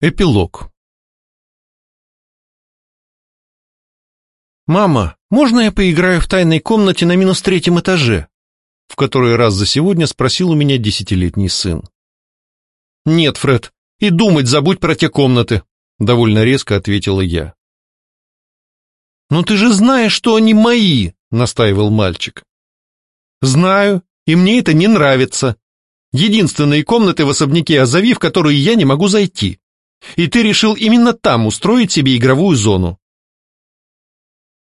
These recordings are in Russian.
Эпилог «Мама, можно я поиграю в тайной комнате на минус третьем этаже?» В который раз за сегодня спросил у меня десятилетний сын. «Нет, Фред, и думать забудь про те комнаты», довольно резко ответила я. «Но ты же знаешь, что они мои», настаивал мальчик. «Знаю, и мне это не нравится. Единственные комнаты в особняке Азави, в которые я не могу зайти и ты решил именно там устроить себе игровую зону.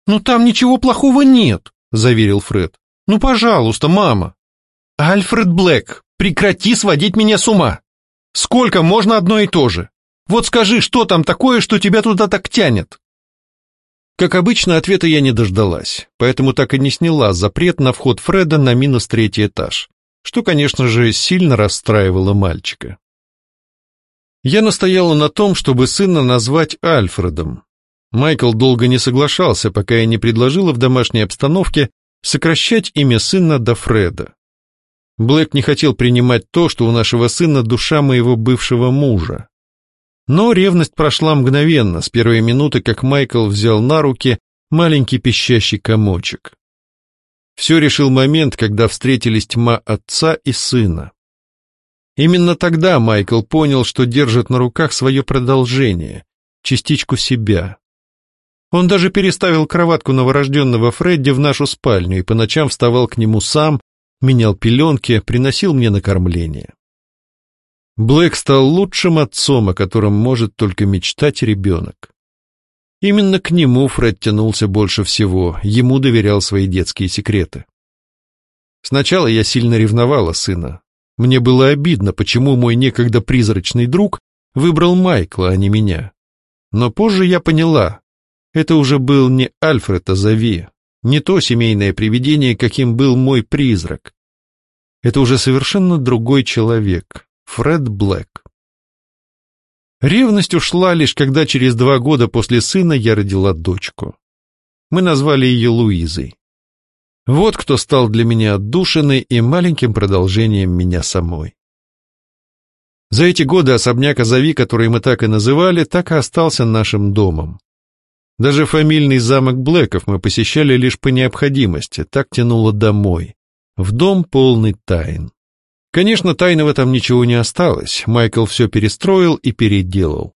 «Ну там ничего плохого нет», — заверил Фред. «Ну, пожалуйста, мама». «Альфред Блэк, прекрати сводить меня с ума. Сколько можно одно и то же? Вот скажи, что там такое, что тебя туда так тянет?» Как обычно, ответа я не дождалась, поэтому так и не сняла запрет на вход Фреда на минус третий этаж, что, конечно же, сильно расстраивало мальчика. Я настояла на том, чтобы сына назвать Альфредом. Майкл долго не соглашался, пока я не предложила в домашней обстановке сокращать имя сына до Фреда. Блэк не хотел принимать то, что у нашего сына душа моего бывшего мужа. Но ревность прошла мгновенно, с первой минуты, как Майкл взял на руки маленький пищащий комочек. Все решил момент, когда встретились тьма отца и сына. Именно тогда Майкл понял, что держит на руках свое продолжение, частичку себя. Он даже переставил кроватку новорожденного Фредди в нашу спальню и по ночам вставал к нему сам, менял пеленки, приносил мне накормление. Блэк стал лучшим отцом, о котором может только мечтать ребенок. Именно к нему Фред тянулся больше всего, ему доверял свои детские секреты. Сначала я сильно ревновала сына, мне было обидно, почему мой некогда призрачный друг выбрал Майкла, а не меня. Но позже я поняла, это уже был не Альфред Азави, не то семейное привидение, каким был мой призрак. Это уже совершенно другой человек, Фред Блэк. Ревность ушла лишь когда через два года после сына я родила дочку. Мы назвали ее Луизой. Вот кто стал для меня отдушиной и маленьким продолжением меня самой. За эти годы особняк Азави, который мы так и называли, так и остался нашим домом. Даже фамильный замок Блэков мы посещали лишь по необходимости, так тянуло домой, в дом полный тайн. Конечно, тайны в этом ничего не осталось, Майкл все перестроил и переделал.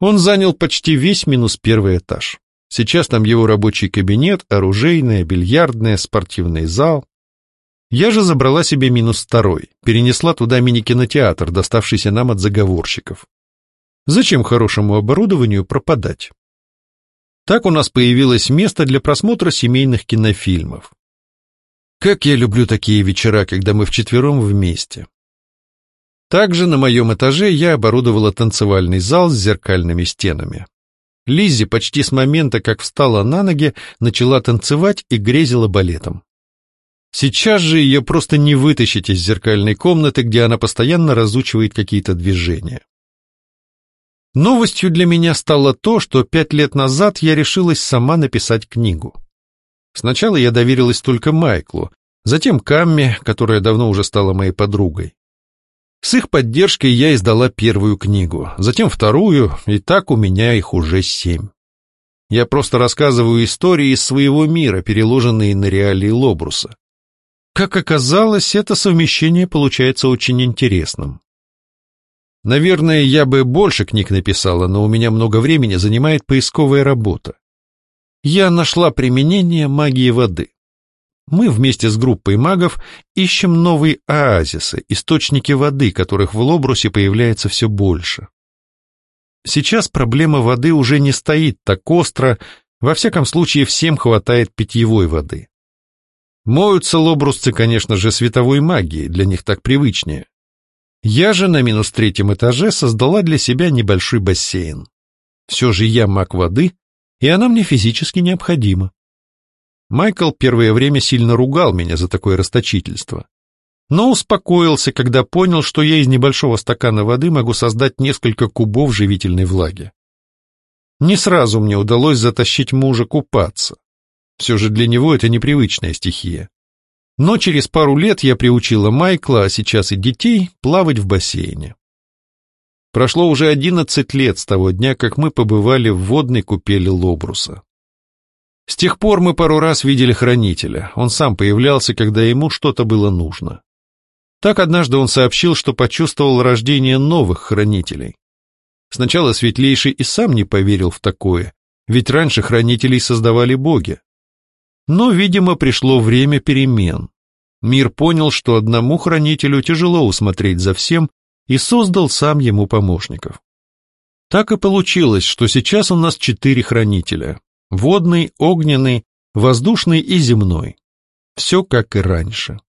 Он занял почти весь минус первый этаж. Сейчас там его рабочий кабинет, оружейная, бильярдная, спортивный зал. Я же забрала себе минус второй, перенесла туда мини-кинотеатр, доставшийся нам от заговорщиков. Зачем хорошему оборудованию пропадать? Так у нас появилось место для просмотра семейных кинофильмов. Как я люблю такие вечера, когда мы вчетвером вместе. Также на моем этаже я оборудовала танцевальный зал с зеркальными стенами. Лиззи почти с момента, как встала на ноги, начала танцевать и грезила балетом. Сейчас же ее просто не вытащить из зеркальной комнаты, где она постоянно разучивает какие-то движения. Новостью для меня стало то, что пять лет назад я решилась сама написать книгу. Сначала я доверилась только Майклу, затем Камме, которая давно уже стала моей подругой. С их поддержкой я издала первую книгу, затем вторую, и так у меня их уже семь. Я просто рассказываю истории из своего мира, переложенные на реалии Лобруса. Как оказалось, это совмещение получается очень интересным. Наверное, я бы больше книг написала, но у меня много времени занимает поисковая работа. Я нашла применение магии воды мы вместе с группой магов ищем новые оазисы, источники воды, которых в Лобрусе появляется все больше. Сейчас проблема воды уже не стоит так остро, во всяком случае всем хватает питьевой воды. Моются лобрусцы, конечно же, световой магией, для них так привычнее. Я же на минус третьем этаже создала для себя небольшой бассейн. Все же я маг воды, и она мне физически необходима. Майкл первое время сильно ругал меня за такое расточительство. Но успокоился, когда понял, что я из небольшого стакана воды могу создать несколько кубов живительной влаги. Не сразу мне удалось затащить мужа купаться. Все же для него это непривычная стихия. Но через пару лет я приучила Майкла, а сейчас и детей, плавать в бассейне. Прошло уже одиннадцать лет с того дня, как мы побывали в водной купели Лобруса. С тех пор мы пару раз видели хранителя. Он сам появлялся, когда ему что-то было нужно. Так однажды он сообщил, что почувствовал рождение новых хранителей. Сначала Светлейший и сам не поверил в такое, ведь раньше хранителей создавали боги. Но, видимо, пришло время перемен. Мир понял, что одному хранителю тяжело усмотреть за всем, и создал сам ему помощников. Так и получилось, что сейчас у нас четыре хранителя. Водный, огненный, воздушный и земной. Все как и раньше.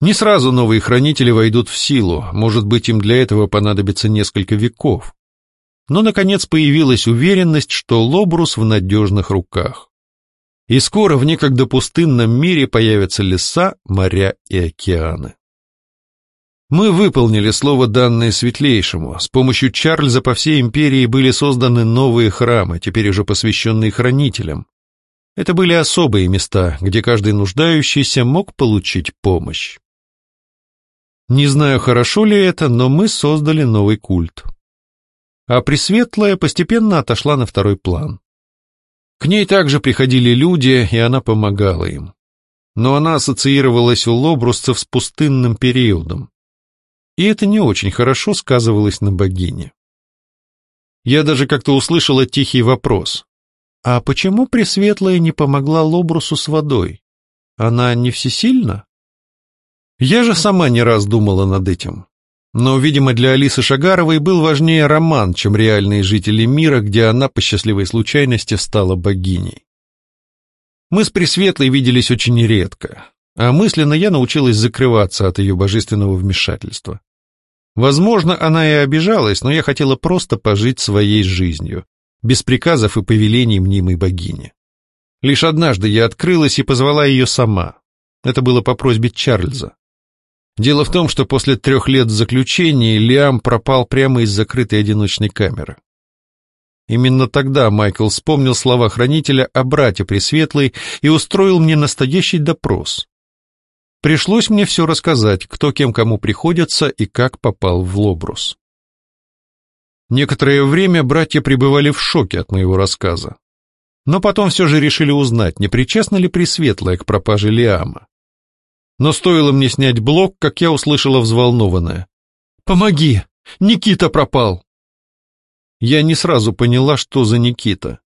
Не сразу новые хранители войдут в силу, может быть, им для этого понадобится несколько веков. Но, наконец, появилась уверенность, что Лобрус в надежных руках. И скоро в некогда пустынном мире появятся леса, моря и океаны. Мы выполнили слово, данное Светлейшему. С помощью Чарльза по всей империи были созданы новые храмы, теперь уже посвященные хранителям. Это были особые места, где каждый нуждающийся мог получить помощь. Не знаю, хорошо ли это, но мы создали новый культ. А Пресветлая постепенно отошла на второй план. К ней также приходили люди, и она помогала им. Но она ассоциировалась у лобрусцев с пустынным периодом и это не очень хорошо сказывалось на богине. Я даже как-то услышала тихий вопрос. А почему Пресветлая не помогла Лобрусу с водой? Она не всесильна? Я же сама не раз думала над этим. Но, видимо, для Алисы Шагаровой был важнее роман, чем реальные жители мира, где она по счастливой случайности стала богиней. Мы с Пресветлой виделись очень редко, а мысленно я научилась закрываться от ее божественного вмешательства. Возможно, она и обижалась, но я хотела просто пожить своей жизнью, без приказов и повелений мнимой богини. Лишь однажды я открылась и позвала ее сама. Это было по просьбе Чарльза. Дело в том, что после трех лет заключения Лиам пропал прямо из закрытой одиночной камеры. Именно тогда Майкл вспомнил слова хранителя о брате Пресветлой и устроил мне настоящий допрос. Пришлось мне все рассказать, кто кем кому приходится и как попал в Лобрус. Некоторое время братья пребывали в шоке от моего рассказа. Но потом все же решили узнать, не причастна ли Пресветлая к пропаже Лиама. Но стоило мне снять блок, как я услышала взволнованное. «Помоги! Никита пропал!» Я не сразу поняла, что за Никита.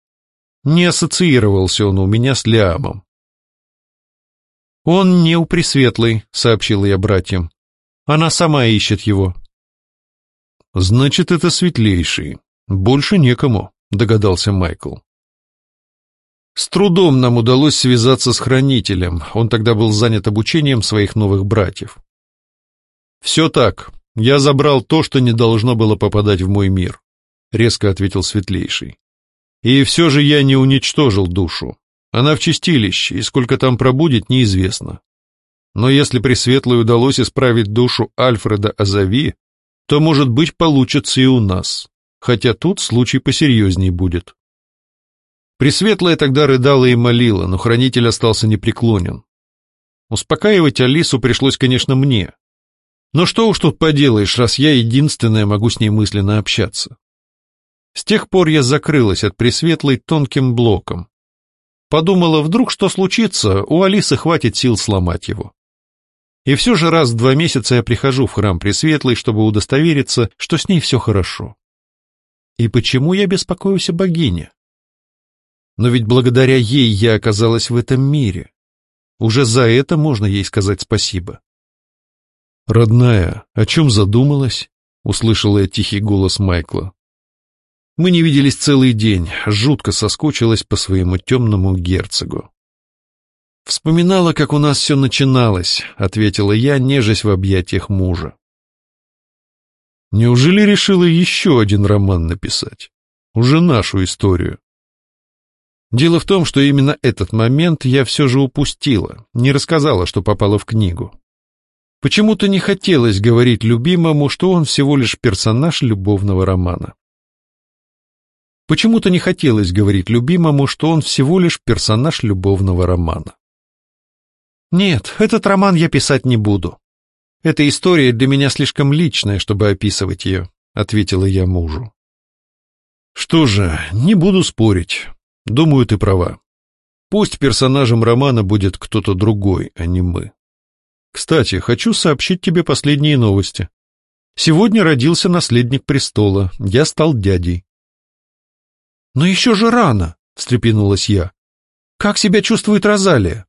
Не ассоциировался он у меня с Лиамом. «Он не у Пресветлой», — сообщила я братьям. «Она сама ищет его». «Значит, это светлейший. Больше некому», — догадался Майкл. С трудом нам удалось связаться с хранителем, он тогда был занят обучением своих новых братьев. «Все так, я забрал то, что не должно было попадать в мой мир», — резко ответил Светлейший. «И все же я не уничтожил душу. Она в чистилище, и сколько там пробудет, неизвестно. Но если Пресветлой удалось исправить душу Альфреда Азави, то, может быть, получится и у нас, хотя тут случай посерьезней будет. Пресветлая тогда рыдала и молила, но хранитель остался непреклонен. Успокаивать Алису пришлось, конечно, мне. Но что уж тут поделаешь, раз я единственная могу с ней мысленно общаться. С тех пор я закрылась от Пресветлой тонким блоком, Подумала, вдруг что случится, у Алисы хватит сил сломать его. И все же раз в два месяца я прихожу в храм Пресветлый, чтобы удостовериться, что с ней все хорошо. И почему я беспокоюсь о богине? Но ведь благодаря ей я оказалась в этом мире. Уже за это можно ей сказать спасибо. «Родная, о чем задумалась?» — услышала я тихий голос Майкла. Мы не виделись целый день, жутко соскучилась по своему темному герцогу. «Вспоминала, как у нас все начиналось», — ответила я, нежась в объятиях мужа. «Неужели решила еще один роман написать? Уже нашу историю?» Дело в том, что именно этот момент я все же упустила, не рассказала, что попала в книгу. Почему-то не хотелось говорить любимому, что он всего лишь персонаж любовного романа. Почему-то не хотелось говорить любимому, что он всего лишь персонаж любовного романа. Нет, этот роман я писать не буду. Эта история для меня слишком личная, чтобы описывать ее. — ответила я мужу. «Что же, не буду спорить. Думаю, ты права. Пусть персонажем романа будет кто-то другой, а не мы. Кстати, хочу сообщить тебе последние новости. Сегодня родился наследник престола, я стал дядей. «Но еще же рано!» — встрепенулась я. «Как себя чувствует Розалия?»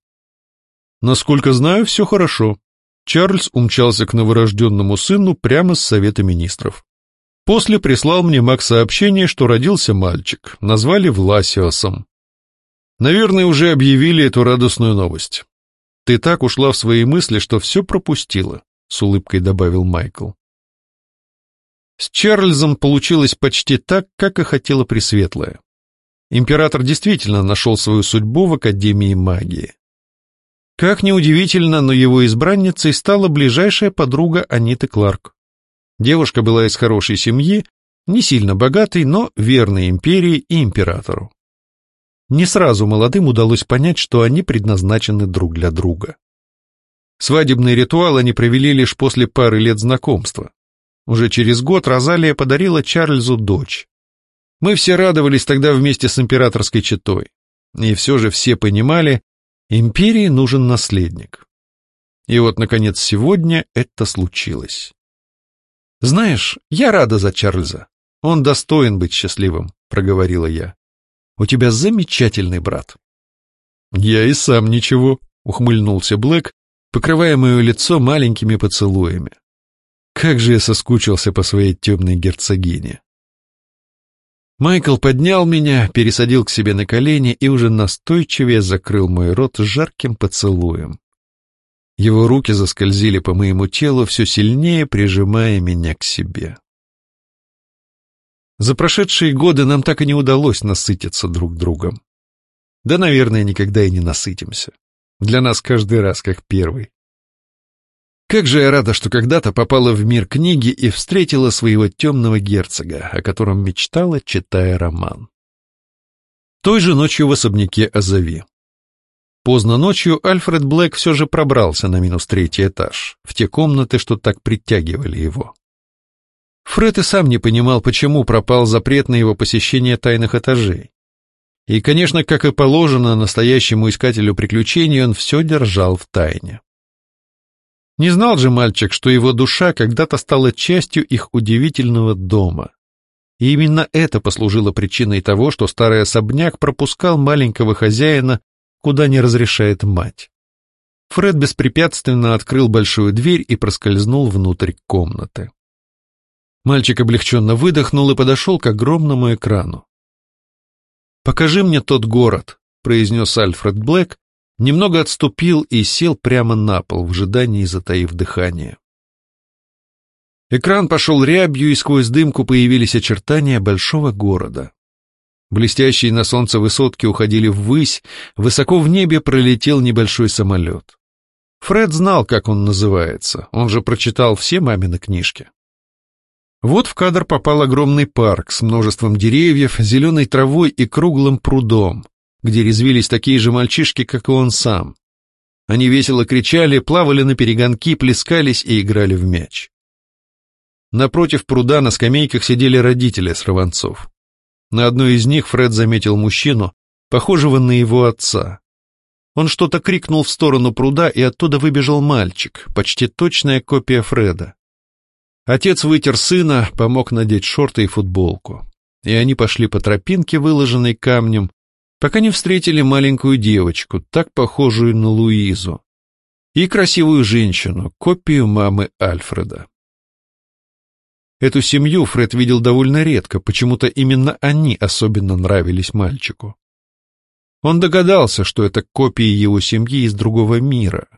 «Насколько знаю, все хорошо. Чарльз умчался к новорожденному сыну прямо с Совета Министров. После прислал мне Мак сообщение, что родился мальчик, назвали Власиосом. Наверное, уже объявили эту радостную новость. Ты так ушла в свои мысли, что все пропустила, с улыбкой добавил Майкл. С Чарльзом получилось почти так, как и хотела Пресветлая. Император действительно нашел свою судьбу в Академии магии. Как ни удивительно, но его избранницей стала ближайшая подруга Аниты Кларк. Девушка была из хорошей семьи, не сильно богатой, но верной империи и императору. Не сразу молодым удалось понять, что они предназначены друг для друга. Свадебный ритуал они провели лишь после пары лет знакомства. Уже через год Розалия подарила Чарльзу дочь. Мы все радовались тогда вместе с императорской четой. И все же все понимали, империи нужен наследник. И вот, наконец, сегодня это случилось. «Знаешь, я рада за Чарльза. Он достоин быть счастливым», — проговорила я. У тебя замечательный брат». «Я и сам ничего», — ухмыльнулся Блэк, покрывая мое лицо маленькими поцелуями. Как же я соскучился по своей темной герцогине. Майкл поднял меня, пересадил к себе на колени и уже настойчивее закрыл мой рот жарким поцелуем. Его руки заскользили по моему телу, все сильнее прижимая меня к себе. За прошедшие годы нам так и не удалось насытиться друг другом. Да, наверное, никогда и не насытимся. Для нас каждый раз как первый. Как же я рада, что когда-то попала в мир книги и встретила своего темного герцога, о котором мечтала, читая роман. Той же ночью в особняке Азави. Поздно ночью Альфред Блэк все же пробрался на минус третий этаж, в те комнаты, что так притягивали его. Фред и сам не понимал, почему пропал запрет на его посещение тайных этажей. И, конечно, как и положено настоящему искателю приключений, он все держал в тайне. Не знал же мальчик, что его душа когда-то стала частью их удивительного дома. И именно это послужило причиной того, что старый особняк пропускал маленького хозяина, куда не разрешает мать. Фред беспрепятственно открыл большую дверь и проскользнул внутрь комнаты. Мальчик облегченно выдохнул и подошел к огромному экрану. «Покажи мне тот город», — произнес Альфред Блэк, немного отступил и сел прямо на пол, в ожидании затаив дыхание. Экран пошел рябью, и сквозь дымку появились очертания большого города. Блестящие на солнце высотки уходили ввысь, высоко в небе пролетел небольшой самолет. Фред знал, как он называется, он же прочитал все мамины книжки. Вот в кадр попал огромный парк с множеством деревьев, зеленой травой и круглым прудом, где резвились такие же мальчишки, как и он сам. Они весело кричали, плавали на перегонки, плескались и играли в мяч. Напротив пруда на скамейках сидели родители сорванцов. На одной из них Фред заметил мужчину, похожего на его отца. Он что-то крикнул в сторону пруда, и оттуда выбежал мальчик, почти точная копия Фреда. Отец вытер сына, помог надеть шорты и футболку. И они пошли по тропинке, выложенной камнем, пока не встретили маленькую девочку, так похожую на Луизу, и красивую женщину, копию мамы Альфреда. Эту семью Фред видел довольно редко, почему-то именно они особенно нравились мальчику. Он догадался, что это копии его семьи из другого мира,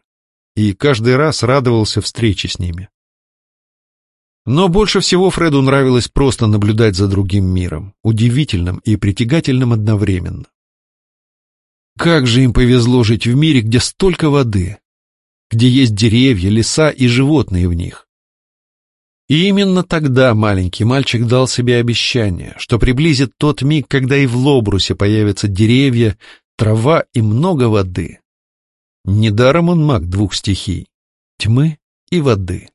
и каждый раз радовался встрече с ними. Но больше всего Фреду нравилось просто наблюдать за другим миром, удивительным и притягательным одновременно. Как же им повезло жить в мире, где столько воды, где есть деревья, леса и животные в них. И именно тогда маленький мальчик дал себе обещание, что приблизит тот миг, когда и в Лобрусе появятся деревья, трава и много воды. Недаром он маг двух стихий — тьмы и воды.